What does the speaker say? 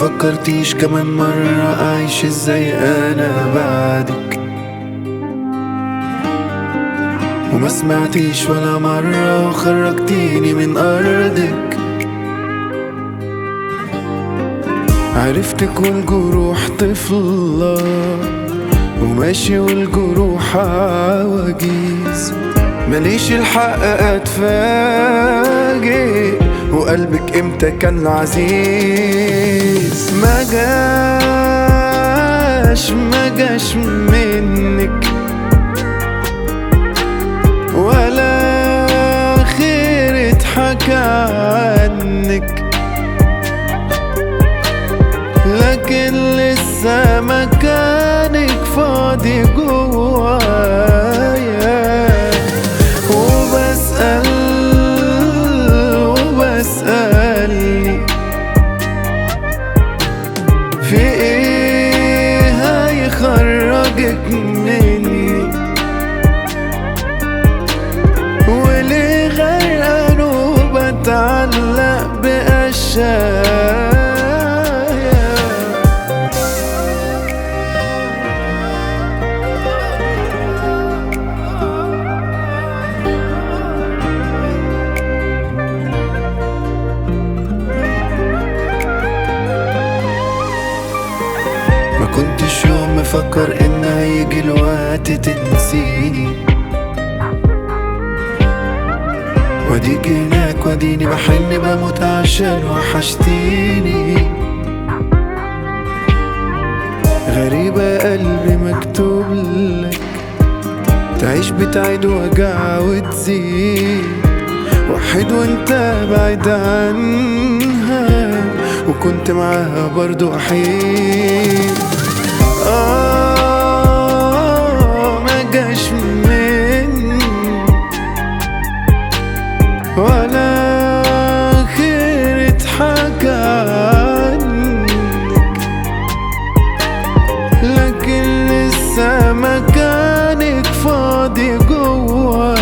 فكرتيش كمان مرة أعيش إزاي أنا بعدك. وما سمعتيش ولا مرة وخرجتيني من أرضك. عرفتك والجروح طفلة وماشي والجروح عواجيز. ماليش الحق أتفاجئ. وقلبك إمتى كان عزيز؟ ما جاش ما جاش منك. ولا خير اتحكى عنك. لكن لسه مكانك فاضي جوايا بأشياء ما كنتش يوم مفكر إن هيجي الوقت تنسيني. واديك هناك واديني بحن بموت عشان وحشتيني. غريبة قلبي مكتوب لك تعيش بتعيد وجع وتزيد. وحيد وانت بعيد عنها وكنت معاها برضو أحيد. آه. مكانك فاضي جوايا